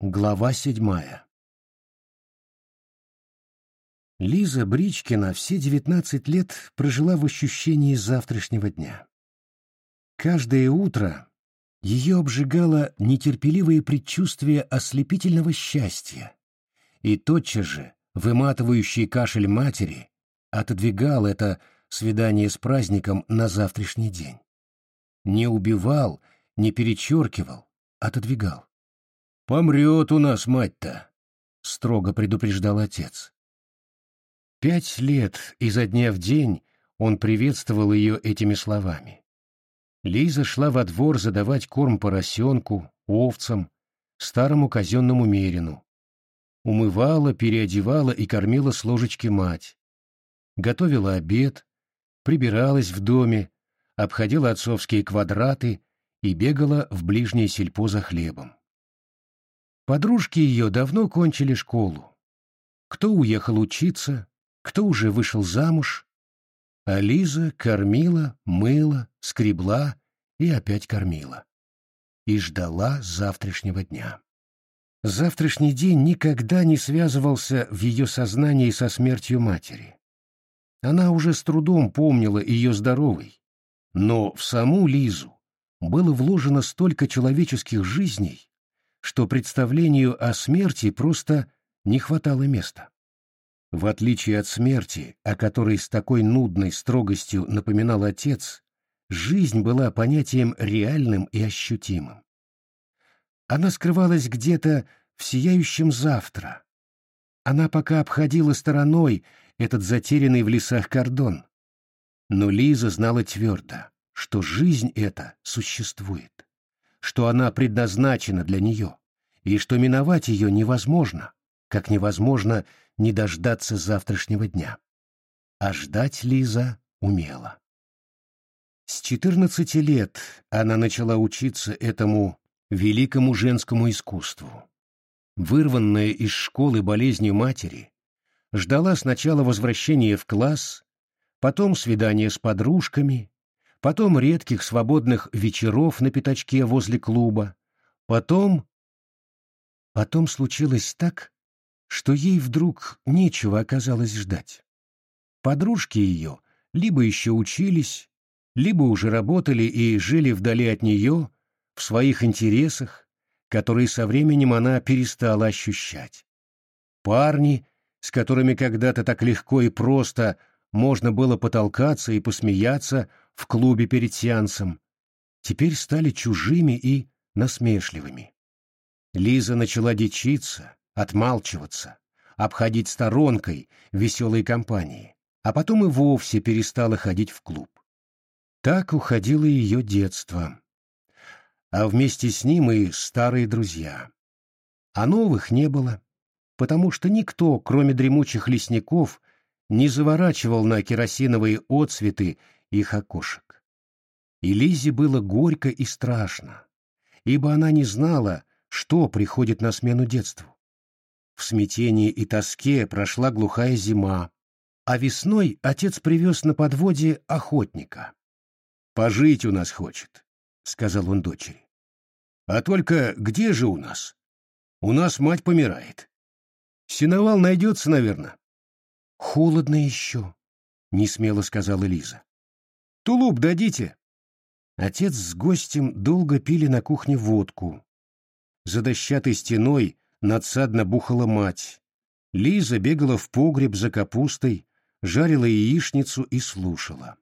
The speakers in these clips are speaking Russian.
Глава седьмая Лиза Бричкина все девятнадцать лет прожила в ощущении завтрашнего дня. Каждое утро ее обжигало нетерпеливое предчувствие ослепительного счастья, и тотчас же выматывающий кашель матери отодвигал это свидание с праздником на завтрашний день. Не убивал, не перечеркивал, отодвигал. «Помрет у нас мать-то», — строго предупреждал отец. Пять лет изо дня в день он приветствовал ее этими словами. Лиза шла во двор задавать корм поросенку, овцам, старому казенному мерину. Умывала, переодевала и кормила с ложечки мать. Готовила обед, прибиралась в доме, обходила отцовские квадраты и бегала в ближнее сельпо за хлебом. Подружки ее давно кончили школу. Кто уехал учиться, кто уже вышел замуж, а Лиза кормила, мыла, скребла и опять кормила. И ждала завтрашнего дня. Завтрашний день никогда не связывался в ее сознании со смертью матери. Она уже с трудом помнила ее здоровой, но в саму Лизу было вложено столько человеческих жизней, что представлению о смерти просто не хватало места. В отличие от смерти, о которой с такой нудной строгостью напоминал отец, жизнь была понятием реальным и ощутимым. Она скрывалась где-то в сияющем завтра. Она пока обходила стороной этот затерянный в лесах кордон. Но Лиза знала твердо, что жизнь эта существует что она предназначена для нее, и что миновать ее невозможно, как невозможно не дождаться завтрашнего дня. А ждать Лиза умела. С четырнадцати лет она начала учиться этому великому женскому искусству. Вырванная из школы болезнью матери, ждала сначала возвращения в класс, потом свидания с подружками, потом редких свободных вечеров на пятачке возле клуба, потом... Потом случилось так, что ей вдруг нечего оказалось ждать. Подружки ее либо еще учились, либо уже работали и жили вдали от нее, в своих интересах, которые со временем она перестала ощущать. Парни, с которыми когда-то так легко и просто можно было потолкаться и посмеяться в клубе перед сеансом, теперь стали чужими и насмешливыми. Лиза начала дичиться, отмалчиваться, обходить сторонкой веселой компании, а потом и вовсе перестала ходить в клуб. Так уходило ее детство. А вместе с ним и старые друзья. А новых не было, потому что никто, кроме дремучих лесников, не заворачивал на керосиновые отцветы их окошек. И Лизе было горько и страшно, ибо она не знала, что приходит на смену детству. В смятении и тоске прошла глухая зима, а весной отец привез на подводе охотника. «Пожить у нас хочет», — сказал он дочери. «А только где же у нас? У нас мать помирает. Синовал найдется, наверное». «Холодно еще», — несмело сказала Лиза. Тулуп дадите?» Отец с гостем долго пили на кухне водку. За дощатой стеной надсадно бухала мать. Лиза бегала в погреб за капустой, жарила яичницу и слушала.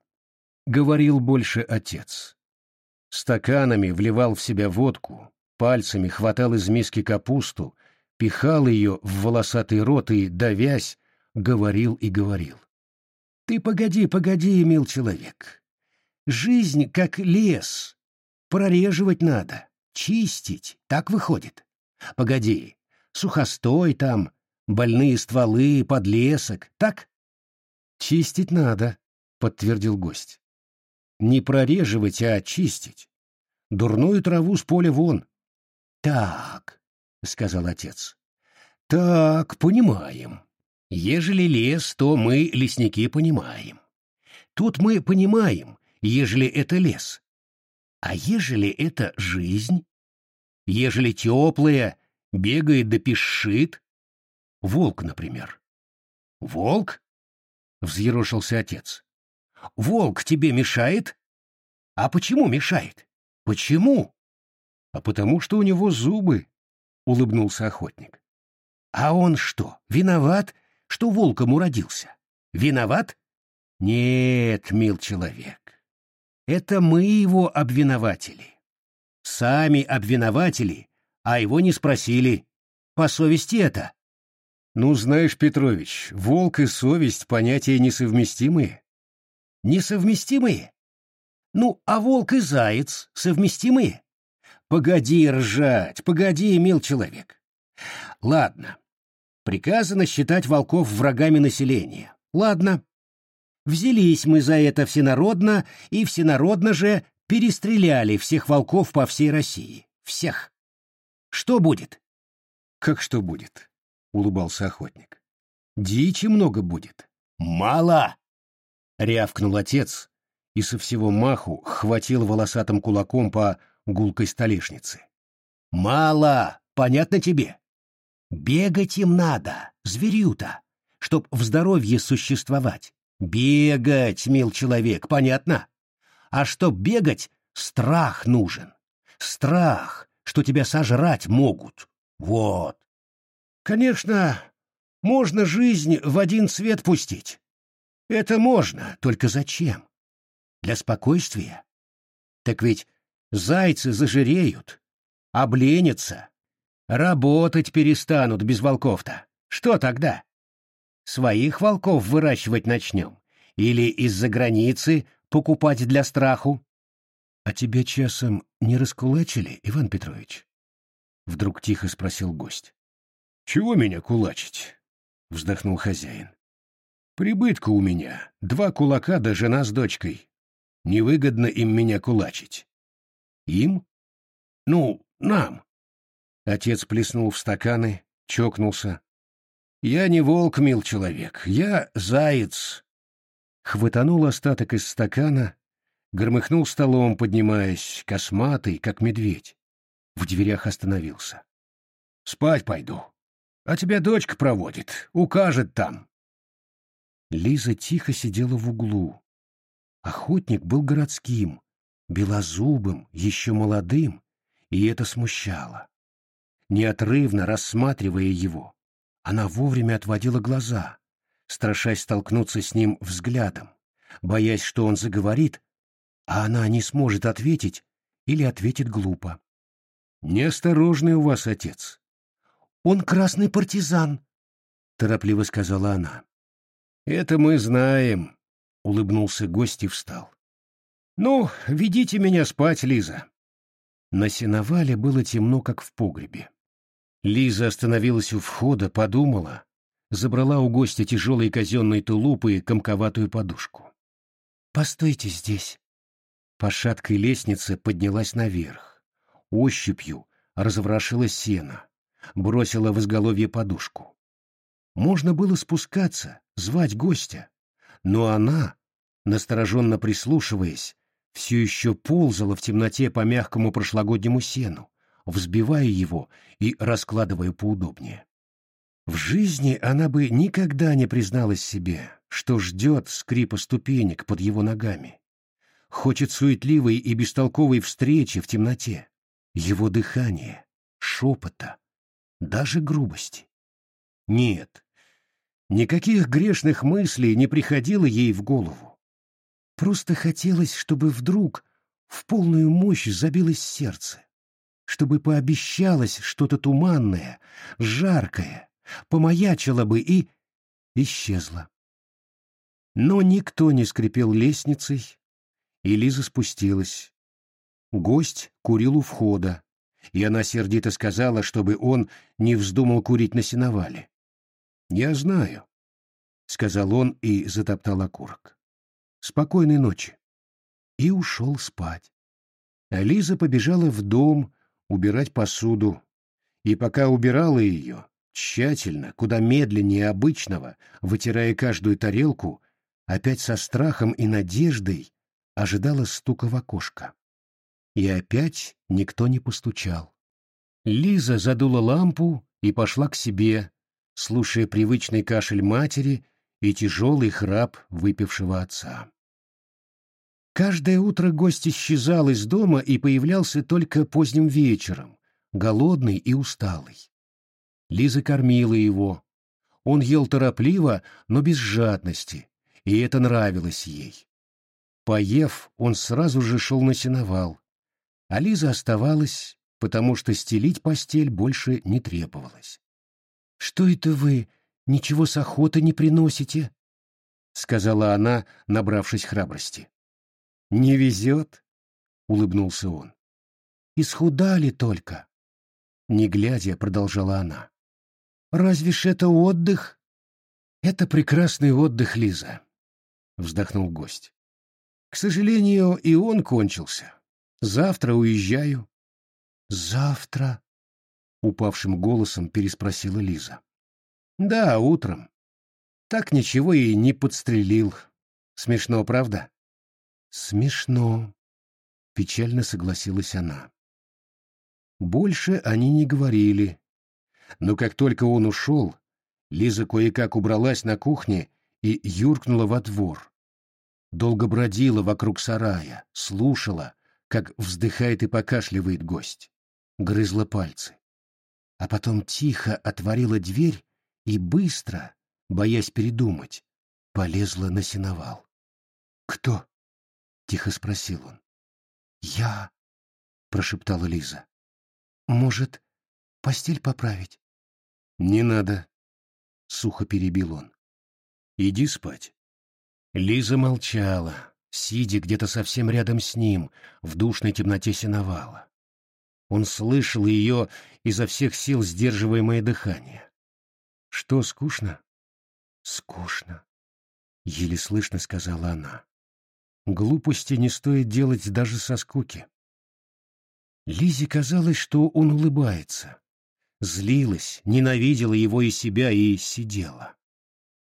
Говорил больше отец. Стаканами вливал в себя водку, пальцами хватал из миски капусту, пихал ее в волосатый рот и, давясь, говорил и говорил. «Ты погоди, погоди, мил человек. Жизнь как лес. Прореживать надо, чистить, так выходит. Погоди, сухостой там, больные стволы, подлесок, так? Чистить надо, подтвердил гость. Не прореживать, а чистить. Дурную траву с поля вон. Так, сказал отец. Так, понимаем. Ежели лес, то мы, лесники, понимаем. Тут мы понимаем, ежели это лес? А ежели это жизнь? Ежели теплая, Бегает да пишит. Волк, например. Волк? Взъерошился отец. Волк тебе мешает? А почему мешает? Почему? А потому что у него зубы, улыбнулся охотник. А он что, виноват, что волком уродился? Виноват? Нет, мил человек. Это мы его обвиноватили. Сами обвинователи, а его не спросили. По совести это. Ну, знаешь, Петрович, волк и совесть — понятия несовместимые. Несовместимые? Ну, а волк и заяц совместимые? Погоди ржать, погоди, мил человек. Ладно. Приказано считать волков врагами населения. Ладно. Взялись мы за это всенародно, и всенародно же перестреляли всех волков по всей России. Всех. Что будет? Как что будет? Улыбался охотник. Дичи много будет. Мало! Рявкнул отец и со всего маху хватил волосатым кулаком по гулкой столешнице. Мало! Понятно тебе? Бегать им надо, зверю-то, чтоб в здоровье существовать. Бегать, мил человек, понятно? А чтоб бегать, страх нужен. Страх, что тебя сожрать могут. Вот. Конечно, можно жизнь в один цвет пустить. Это можно, только зачем? Для спокойствия. Так ведь зайцы зажиреют, обленятся, работать перестанут без волков-то. Что тогда? Своих волков выращивать начнем? Или из-за границы покупать для страху? А тебя часом не раскулачили, Иван Петрович? Вдруг тихо спросил гость. Чего меня кулачить? Вздохнул хозяин. Прибытка у меня, два кулака да жена с дочкой. Невыгодно им меня кулачить. Им? Ну, нам. Отец плеснул в стаканы, чокнулся, я не волк, мил человек, я заяц. Хватанул остаток из стакана, громыхнул столом, поднимаясь, косматый, как медведь. В дверях остановился. Спать пойду. А тебя дочка проводит, укажет там. Лиза тихо сидела в углу. Охотник был городским, белозубым, еще молодым, и это смущало. Неотрывно рассматривая его, она вовремя отводила глаза, страшась столкнуться с ним взглядом, боясь, что он заговорит, а она не сможет ответить или ответит глупо. «Неосторожный у вас отец». «Он красный партизан», — торопливо сказала она. «Это мы знаем», — улыбнулся гость и встал. «Ну, ведите меня спать, Лиза». На сеновале было темно, как в погребе. Лиза остановилась у входа, подумала, забрала у гостя тяжелый казенный тулуп и комковатую подушку. «Постойте здесь». По шаткой лестнице поднялась наверх. Ощупью разворошила сено, бросила в изголовье подушку. Можно было спускаться, звать гостя, но она, настороженно прислушиваясь, все еще ползала в темноте по мягкому прошлогоднему сену, взбивая его и раскладывая поудобнее. В жизни она бы никогда не призналась себе, что ждет скрипа ступенек под его ногами. Хочет суетливой и бестолковой встречи в темноте, его дыхания, шепота, даже грубости. Нет, никаких грешных мыслей не приходило ей в голову. Просто хотелось, чтобы вдруг в полную мощь забилось сердце, чтобы пообещалось что-то туманное, жаркое, помаячило бы и исчезло. Но никто не скрипел лестницей, и Лиза спустилась. Гость курил у входа, и она сердито сказала, чтобы он не вздумал курить на сеновале. «Я знаю», — сказал он и затоптал окурок. «Спокойной ночи». И ушел спать. А Лиза побежала в дом, убирать посуду, и пока убирала ее, тщательно, куда медленнее обычного, вытирая каждую тарелку, опять со страхом и надеждой ожидала стука в окошко. И опять никто не постучал. Лиза задула лампу и пошла к себе, слушая привычный кашель матери и тяжелый храп выпившего отца. Каждое утро гость исчезал из дома и появлялся только поздним вечером, голодный и усталый. Лиза кормила его. Он ел торопливо, но без жадности, и это нравилось ей. Поев, он сразу же шел на сеновал, а Лиза оставалась, потому что стелить постель больше не требовалось. — Что это вы, ничего с охоты не приносите? — сказала она, набравшись храбрости. — Не везет, — улыбнулся он. — Исхудали только. Не глядя, продолжала она. — Разве ж это отдых? — Это прекрасный отдых, Лиза, — вздохнул гость. — К сожалению, и он кончился. Завтра уезжаю. — Завтра? — упавшим голосом переспросила Лиза. — Да, утром. Так ничего и не подстрелил. Смешно, правда? Смешно, печально согласилась она. Больше они не говорили. Но как только он ушел, Лиза кое-как убралась на кухне и юркнула во двор. Долго бродила вокруг сарая, слушала, как вздыхает и покашливает гость. Грызла пальцы. А потом тихо отворила дверь и быстро, боясь передумать, полезла на сеновал. «Кто?» — тихо спросил он. «Я...» — прошептала Лиза. «Может, постель поправить?» «Не надо», — сухо перебил он. «Иди спать». Лиза молчала, сидя где-то совсем рядом с ним, в душной темноте сеновала. Он слышал ее изо всех сил сдерживаемое дыхание. «Что, скучно?» «Скучно», — еле слышно сказала она. Глупости не стоит делать даже со скуки. Лизе казалось, что он улыбается. Злилась, ненавидела его и себя и сидела.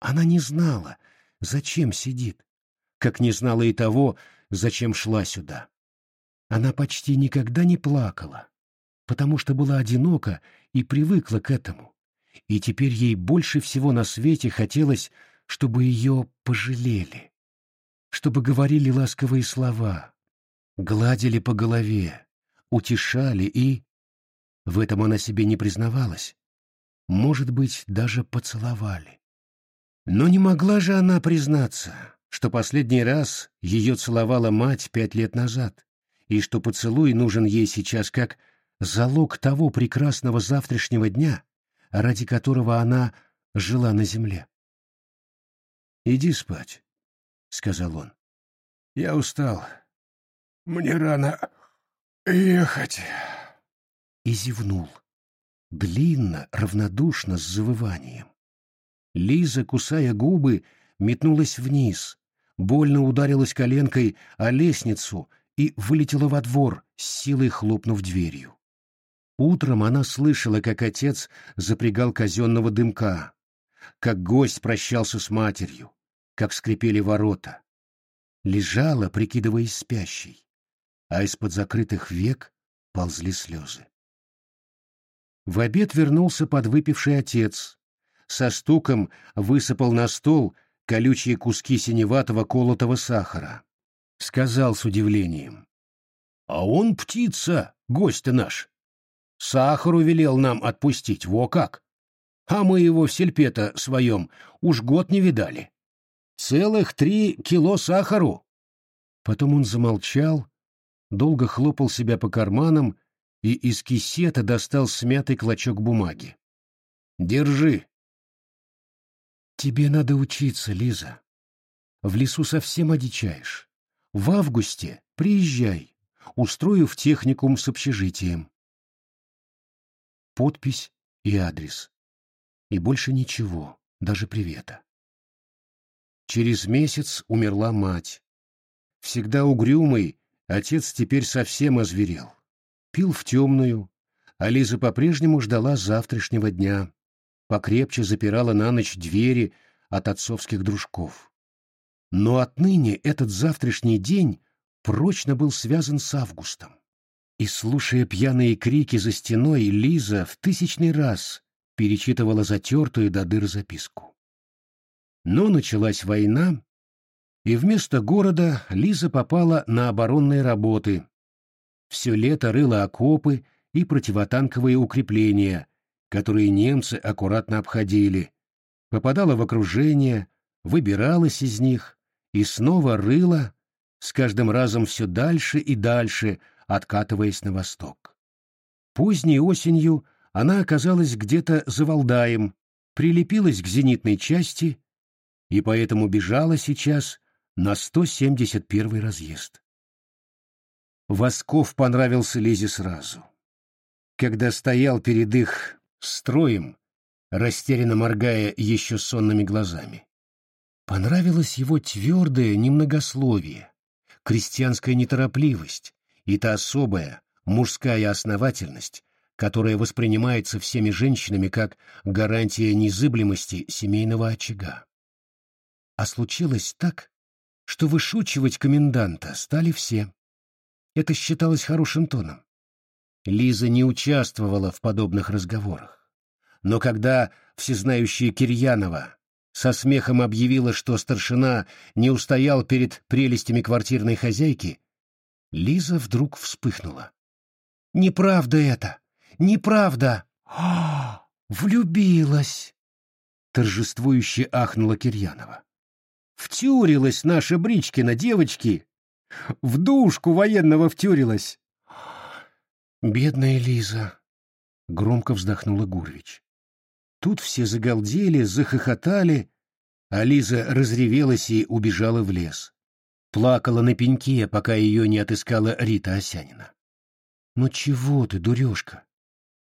Она не знала, зачем сидит, как не знала и того, зачем шла сюда. Она почти никогда не плакала, потому что была одинока и привыкла к этому, и теперь ей больше всего на свете хотелось, чтобы ее пожалели чтобы говорили ласковые слова, гладили по голове, утешали и... В этом она себе не признавалась. Может быть, даже поцеловали. Но не могла же она признаться, что последний раз ее целовала мать пять лет назад, и что поцелуй нужен ей сейчас как залог того прекрасного завтрашнего дня, ради которого она жила на земле. «Иди спать», — сказал он. «Я устал. Мне рано ехать». И зевнул. Длинно, равнодушно, с завыванием. Лиза, кусая губы, метнулась вниз, больно ударилась коленкой о лестницу и вылетела во двор, с силой хлопнув дверью. Утром она слышала, как отец запрягал казенного дымка, как гость прощался с матерью, как скрипели ворота. Лежала, прикидываясь спящей, а из-под закрытых век ползли слезы. В обед вернулся подвыпивший отец. Со стуком высыпал на стол колючие куски синеватого колотого сахара. Сказал с удивлением. — А он птица, гость наш. Сахару велел нам отпустить, во как! А мы его в сельпе своем уж год не видали. Целых три кило сахару. Потом он замолчал, долго хлопал себя по карманам и из кисета достал смятый клочок бумаги. «Держи». «Тебе надо учиться, Лиза. В лесу совсем одичаешь. В августе приезжай. Устрою в техникум с общежитием». Подпись и адрес. И больше ничего, даже привета. Через месяц умерла мать. Всегда угрюмый, отец теперь совсем озверел. Пил в темную, а Лиза по-прежнему ждала завтрашнего дня. Покрепче запирала на ночь двери от отцовских дружков. Но отныне этот завтрашний день прочно был связан с августом. И, слушая пьяные крики за стеной, Лиза в тысячный раз перечитывала затертую до дыр записку. Но началась война, и вместо города Лиза попала на оборонные работы. Все лето рыла окопы и противотанковые укрепления, которые немцы аккуратно обходили, попадала в окружение, выбиралась из них и снова рыла, с каждым разом все дальше и дальше, откатываясь на восток. Поздней осенью она оказалась где-то за Валдаем, прилепилась к зенитной части и поэтому бежала сейчас на 171 разъезд. Восков понравился Лизе сразу. Когда стоял перед их строем, растерянно моргая еще сонными глазами. Понравилось его твердое немногословие, крестьянская неторопливость и та особая мужская основательность, которая воспринимается всеми женщинами как гарантия незыблемости семейного очага. А случилось так, что вышучивать коменданта стали все. Это считалось хорошим тоном. Лиза не участвовала в подобных разговорах. Но когда всезнающая Кирьянова со смехом объявила, что старшина не устоял перед прелестями квартирной хозяйки, Лиза вдруг вспыхнула. «Неправда это! Неправда! А, влюбилась!» Торжествующе ахнула Кирьянова. «Втюрилась наша Бричкина, девочки! В душку военного втюрилась!» «Бедная Лиза!» — громко вздохнула Гурвич. Тут все загалдели, захохотали, а Лиза разревелась и убежала в лес. Плакала на пеньке, пока ее не отыскала Рита Осянина. «Ну чего ты, дурежка?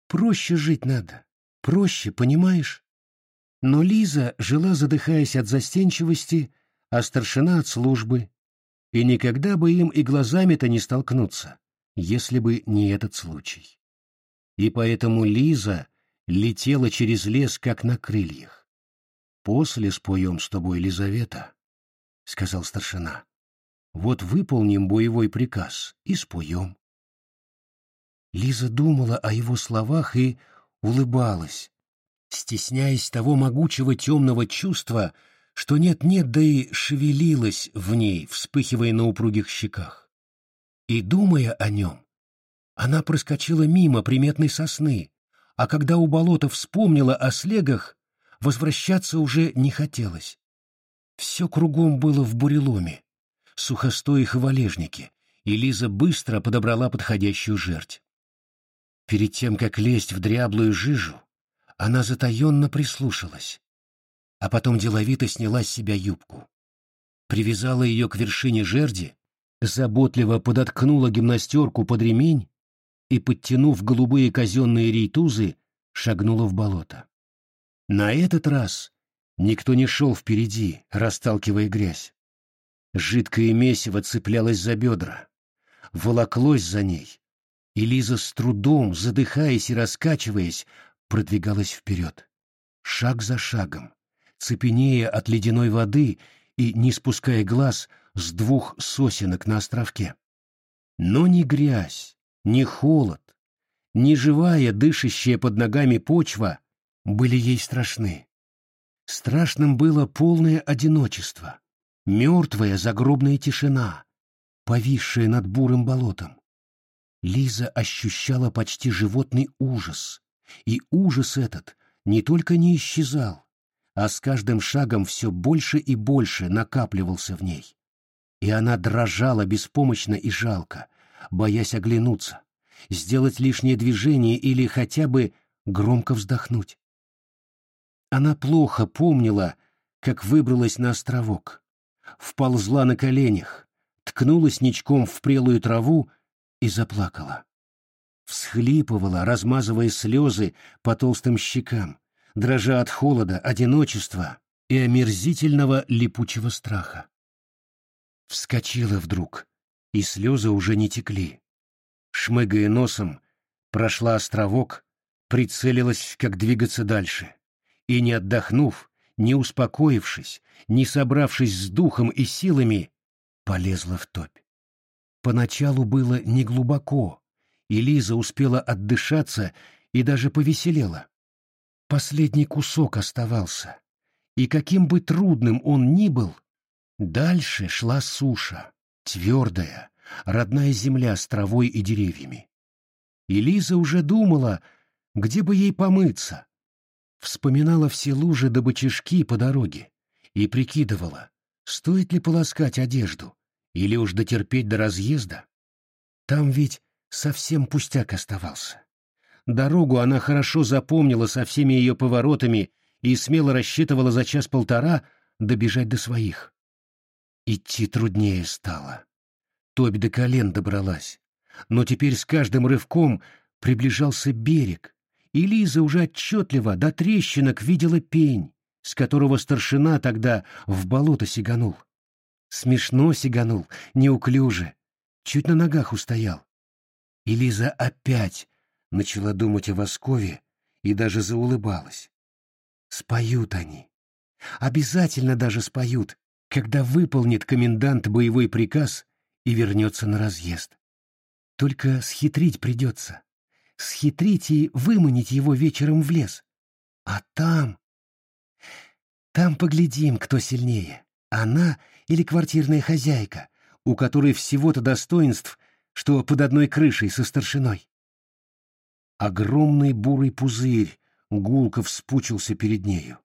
Проще жить надо. Проще, понимаешь?» Но Лиза жила, задыхаясь от застенчивости, а старшина от службы, и никогда бы им и глазами-то не столкнуться, если бы не этот случай. И поэтому Лиза летела через лес, как на крыльях. «После споем с тобой, Лизавета», — сказал старшина. «Вот выполним боевой приказ и споем». Лиза думала о его словах и улыбалась, стесняясь того могучего темного чувства, что нет-нет, да и шевелилась в ней, вспыхивая на упругих щеках. И, думая о нем, она проскочила мимо приметной сосны, а когда у болота вспомнила о слегах, возвращаться уже не хотелось. Все кругом было в буреломе, сухостоях и валежнике, и Лиза быстро подобрала подходящую жерть. Перед тем, как лезть в дряблую жижу, она затаенно прислушалась, а потом деловито сняла с себя юбку. Привязала ее к вершине жерди, заботливо подоткнула гимнастерку под ремень и, подтянув голубые казенные рейтузы, шагнула в болото. На этот раз никто не шел впереди, расталкивая грязь. Жидкое месиво цеплялось за бедра, волоклось за ней, и Лиза с трудом, задыхаясь и раскачиваясь, продвигалась вперед. Шаг за шагом, цепенея от ледяной воды и не спуская глаз с двух сосенок на островке. Но не грязь, ни холод, ни живая, дышащая под ногами почва были ей страшны. Страшным было полное одиночество, мертвая загробная тишина, повисшая над бурым болотом. Лиза ощущала почти животный ужас, и ужас этот не только не исчезал, а с каждым шагом все больше и больше накапливался в ней. И она дрожала беспомощно и жалко, боясь оглянуться, сделать лишнее движение или хотя бы громко вздохнуть. Она плохо помнила, как выбралась на островок, вползла на коленях, ткнулась ничком в прелую траву и заплакала. Всхлипывала, размазывая слезы по толстым щекам, дрожа от холода, одиночества и омерзительного липучего страха. Вскочила вдруг, и слезы уже не текли. Шмыгая носом, прошла островок, прицелилась, как двигаться дальше, и, не отдохнув, не успокоившись, не собравшись с духом и силами, полезла в топь. Поначалу было неглубоко, и Лиза успела отдышаться и даже повеселела. Последний кусок оставался, и каким бы трудным он ни был, дальше шла суша, твердая, родная земля с травой и деревьями. И Лиза уже думала, где бы ей помыться. Вспоминала все лужи до бочишки по дороге и прикидывала, стоит ли полоскать одежду или уж дотерпеть до разъезда. Там ведь совсем пустяк оставался. Дорогу она хорошо запомнила со всеми ее поворотами и смело рассчитывала за час-полтора добежать до своих. Идти труднее стало. Тоби до колен добралась, но теперь с каждым рывком приближался берег, и Лиза уже отчетливо до трещинок видела пень, с которого старшина тогда в болото сиганул. Смешно сиганул, неуклюже, чуть на ногах устоял. И Лиза опять начала думать о Воскове и даже заулыбалась. Споют они. Обязательно даже споют, когда выполнит комендант боевой приказ и вернется на разъезд. Только схитрить придется. Схитрить и выманить его вечером в лес. А там... Там поглядим, кто сильнее. Она или квартирная хозяйка, у которой всего-то достоинств, что под одной крышей со старшиной. Огромный бурый пузырь гулко вспучился перед нею.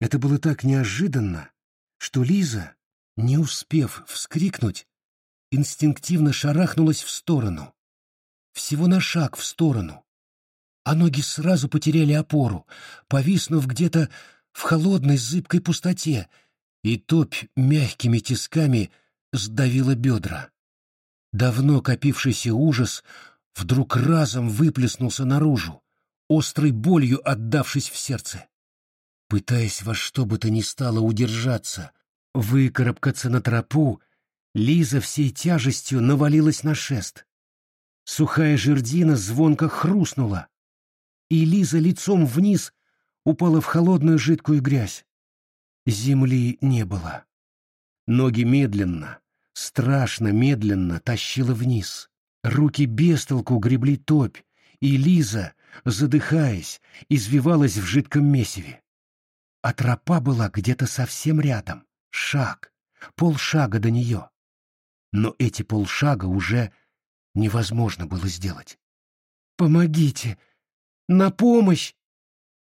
Это было так неожиданно, что Лиза, не успев вскрикнуть, инстинктивно шарахнулась в сторону. Всего на шаг в сторону. А ноги сразу потеряли опору, повиснув где-то в холодной зыбкой пустоте, и топь мягкими тисками сдавила бедра. Давно копившийся ужас вдруг разом выплеснулся наружу, острой болью отдавшись в сердце. Пытаясь во что бы то ни стало удержаться, выкарабкаться на тропу, Лиза всей тяжестью навалилась на шест. Сухая жердина звонко хрустнула, и Лиза лицом вниз упала в холодную жидкую грязь. Земли не было. Ноги медленно, страшно медленно тащила вниз. Руки бестолку гребли топь, и Лиза, задыхаясь, извивалась в жидком месиве. А тропа была где-то совсем рядом, шаг, полшага до нее. Но эти полшага уже невозможно было сделать. «Помогите! На помощь!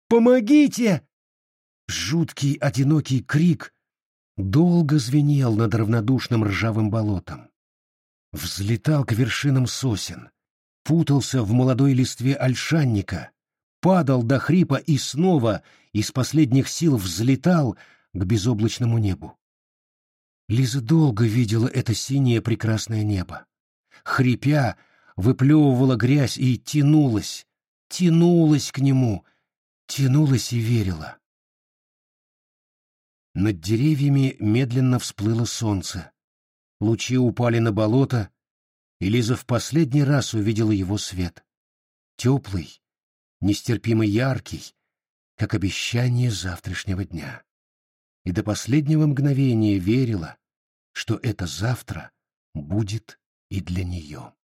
Помогите!» Жуткий одинокий крик долго звенел над равнодушным ржавым болотом. Взлетал к вершинам сосен, путался в молодой листве ольшанника, падал до хрипа и снова из последних сил взлетал к безоблачному небу. Лиза долго видела это синее прекрасное небо. Хрипя, выплевывала грязь и тянулась, тянулась к нему, тянулась и верила. Над деревьями медленно всплыло солнце. Лучи упали на болото, и Лиза в последний раз увидела его свет. Теплый, нестерпимо яркий, как обещание завтрашнего дня. И до последнего мгновения верила, что это завтра будет и для нее.